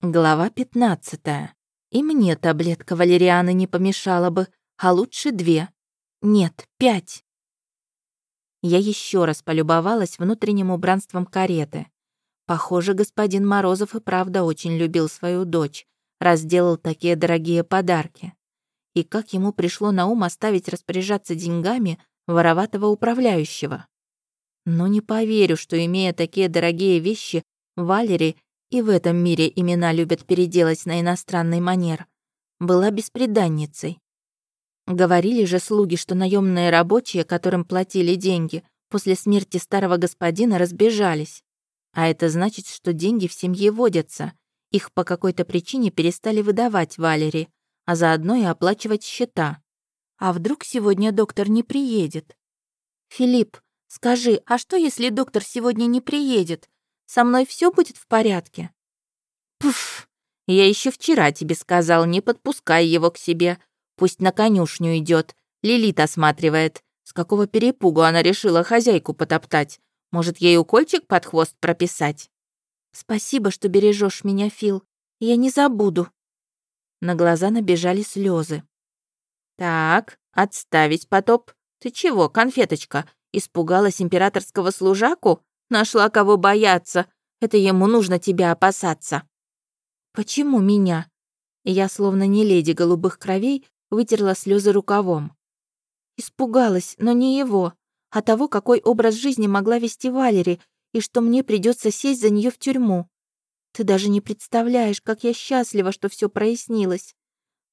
Глава 15. И мне таблетка валерианы не помешала бы, а лучше две. Нет, пять. Я еще раз полюбовалась внутренним убранством кареты. Похоже, господин Морозов и правда очень любил свою дочь, раз делал такие дорогие подарки. И как ему пришло на ум оставить распоряжаться деньгами вороватого управляющего? Но не поверю, что, имея такие дорогие вещи, Валери и в этом мире имена любят переделать на иностранный манер. Была беспреданницей. Говорили же слуги, что наемные рабочие, которым платили деньги, после смерти старого господина разбежались. А это значит, что деньги в семье водятся. Их по какой-то причине перестали выдавать Валери, а заодно и оплачивать счета. А вдруг сегодня доктор не приедет? «Филипп, скажи, а что, если доктор сегодня не приедет? Со мной все будет в порядке?» «Пф, я еще вчера тебе сказал, не подпускай его к себе. Пусть на конюшню идет. Лилит осматривает. С какого перепугу она решила хозяйку потоптать? Может, ей укольчик под хвост прописать?» «Спасибо, что бережешь меня, Фил. Я не забуду». На глаза набежали слезы. «Так, отставить потоп. Ты чего, конфеточка, испугалась императорского служаку? Нашла кого бояться. Это ему нужно тебя опасаться». «Почему меня?» Я, словно не леди голубых кровей, вытерла слезы рукавом. Испугалась, но не его, а того, какой образ жизни могла вести Валери, и что мне придется сесть за нее в тюрьму. Ты даже не представляешь, как я счастлива, что все прояснилось.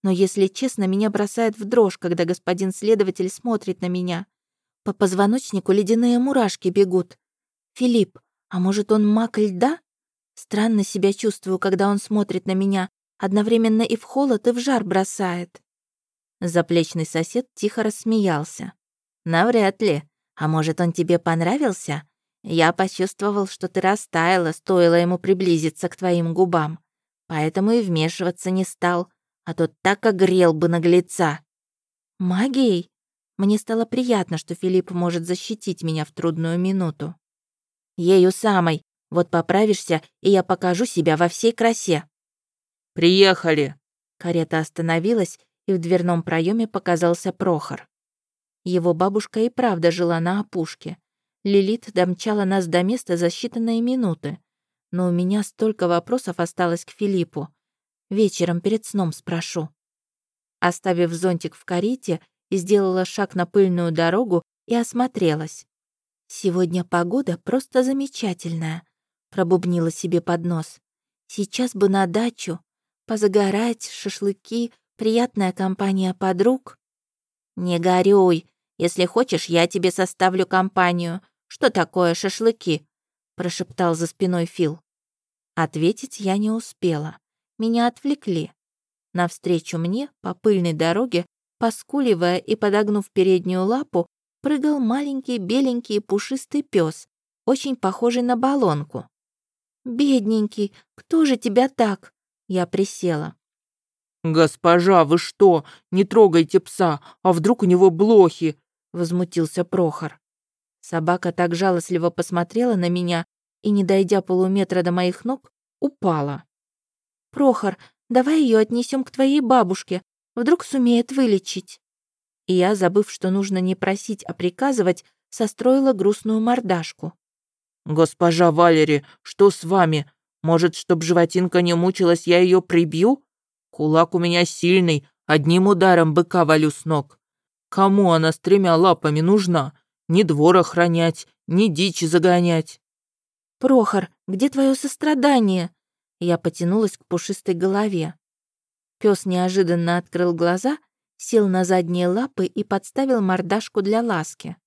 Но, если честно, меня бросает в дрожь, когда господин следователь смотрит на меня. По позвоночнику ледяные мурашки бегут. «Филипп, а может, он маг льда?» Странно себя чувствую, когда он смотрит на меня, одновременно и в холод, и в жар бросает. Заплечный сосед тихо рассмеялся. «Навряд ли. А может, он тебе понравился? Я почувствовал, что ты растаяла, стоило ему приблизиться к твоим губам. Поэтому и вмешиваться не стал, а то так огрел бы наглеца». «Магией?» Мне стало приятно, что Филипп может защитить меня в трудную минуту. Ею самой. Вот поправишься, и я покажу себя во всей красе». «Приехали!» Карета остановилась, и в дверном проеме показался Прохор. Его бабушка и правда жила на опушке. Лилит домчала нас до места за считанные минуты. Но у меня столько вопросов осталось к Филиппу. Вечером перед сном спрошу. Оставив зонтик в карете, сделала шаг на пыльную дорогу и осмотрелась. «Сегодня погода просто замечательная», — пробубнила себе под нос. «Сейчас бы на дачу, позагорать, шашлыки, приятная компания подруг». «Не горюй. Если хочешь, я тебе составлю компанию. Что такое шашлыки?» — прошептал за спиной Фил. Ответить я не успела. Меня отвлекли. Навстречу мне по пыльной дороге, поскуливая и подогнув переднюю лапу, прыгал маленький беленький пушистый пес, очень похожий на баллонку. «Бедненький, кто же тебя так?» Я присела. «Госпожа, вы что? Не трогайте пса, а вдруг у него блохи?» Возмутился Прохор. Собака так жалостливо посмотрела на меня и, не дойдя полуметра до моих ног, упала. «Прохор, давай ее отнесем к твоей бабушке, вдруг сумеет вылечить» и я, забыв, что нужно не просить, а приказывать, состроила грустную мордашку. «Госпожа Валери, что с вами? Может, чтоб животинка не мучилась, я ее прибью? Кулак у меня сильный, одним ударом быка валю с ног. Кому она с тремя лапами нужна? Ни двор охранять, ни дичи загонять». «Прохор, где твое сострадание?» Я потянулась к пушистой голове. Пес неожиданно открыл глаза сел на задние лапы и подставил мордашку для ласки.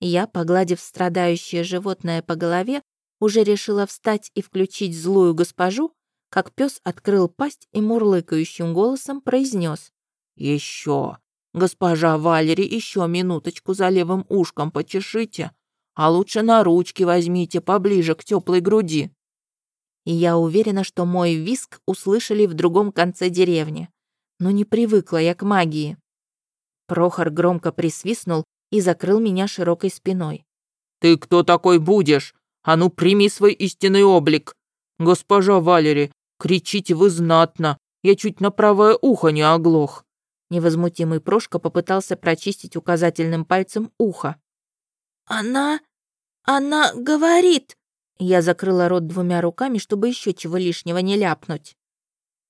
Я, погладив страдающее животное по голове, уже решила встать и включить злую госпожу, как пес открыл пасть и мурлыкающим голосом произнес: Еще, госпожа Валери, еще минуточку за левым ушком почешите, а лучше на ручки возьмите поближе к теплой груди». И я уверена, что мой виск услышали в другом конце деревни но не привыкла я к магии. Прохор громко присвистнул и закрыл меня широкой спиной. «Ты кто такой будешь? А ну, прими свой истинный облик! Госпожа Валери, Кричите вы знатно. Я чуть на правое ухо не оглох». Невозмутимый Прошка попытался прочистить указательным пальцем ухо. «Она... она говорит...» Я закрыла рот двумя руками, чтобы еще чего лишнего не ляпнуть.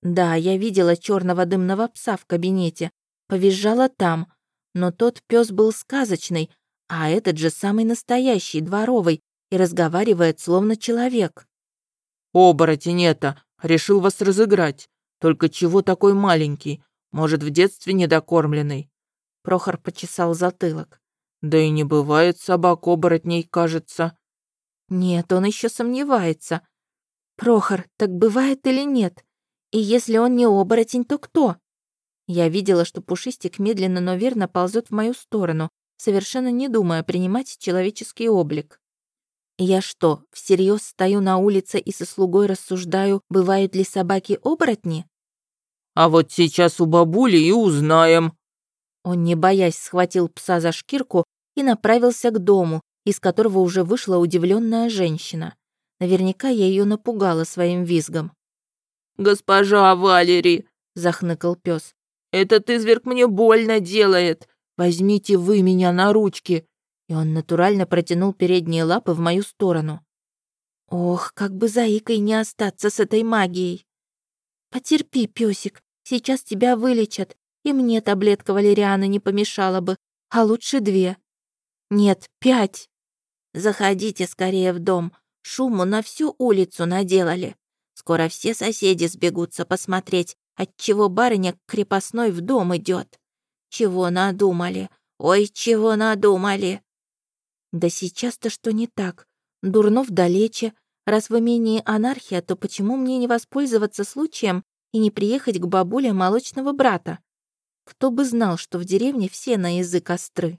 Да, я видела черного дымного пса в кабинете, повизжала там, но тот пес был сказочный, а этот же самый настоящий, дворовый, и разговаривает словно человек. «Оборотень это! Решил вас разыграть. Только чего такой маленький? Может, в детстве недокормленный?» Прохор почесал затылок. «Да и не бывает собак-оборотней, кажется». «Нет, он еще сомневается. Прохор, так бывает или нет? И если он не оборотень, то кто?» Я видела, что Пушистик медленно, но верно ползет в мою сторону, совершенно не думая принимать человеческий облик. Я что, всерьез стою на улице и со слугой рассуждаю, бывают ли собаки-оборотни? А вот сейчас у бабули и узнаем. Он, не боясь, схватил пса за шкирку и направился к дому, из которого уже вышла удивленная женщина. Наверняка я ее напугала своим визгом. «Госпожа Валери!» — захныкал пес. «Этот изверг мне больно делает. Возьмите вы меня на ручки и он натурально протянул передние лапы в мою сторону. Ох, как бы заикой не остаться с этой магией. Потерпи, песик, сейчас тебя вылечат, и мне таблетка валерианы не помешала бы, а лучше две. Нет, пять. Заходите скорее в дом, шуму на всю улицу наделали. Скоро все соседи сбегутся посмотреть, отчего барыня крепостной в дом идет. Чего надумали? Ой, чего надумали? Да сейчас-то что не так? Дурнов далече. Раз в имении анархия, то почему мне не воспользоваться случаем и не приехать к бабуле молочного брата? Кто бы знал, что в деревне все на язык остры.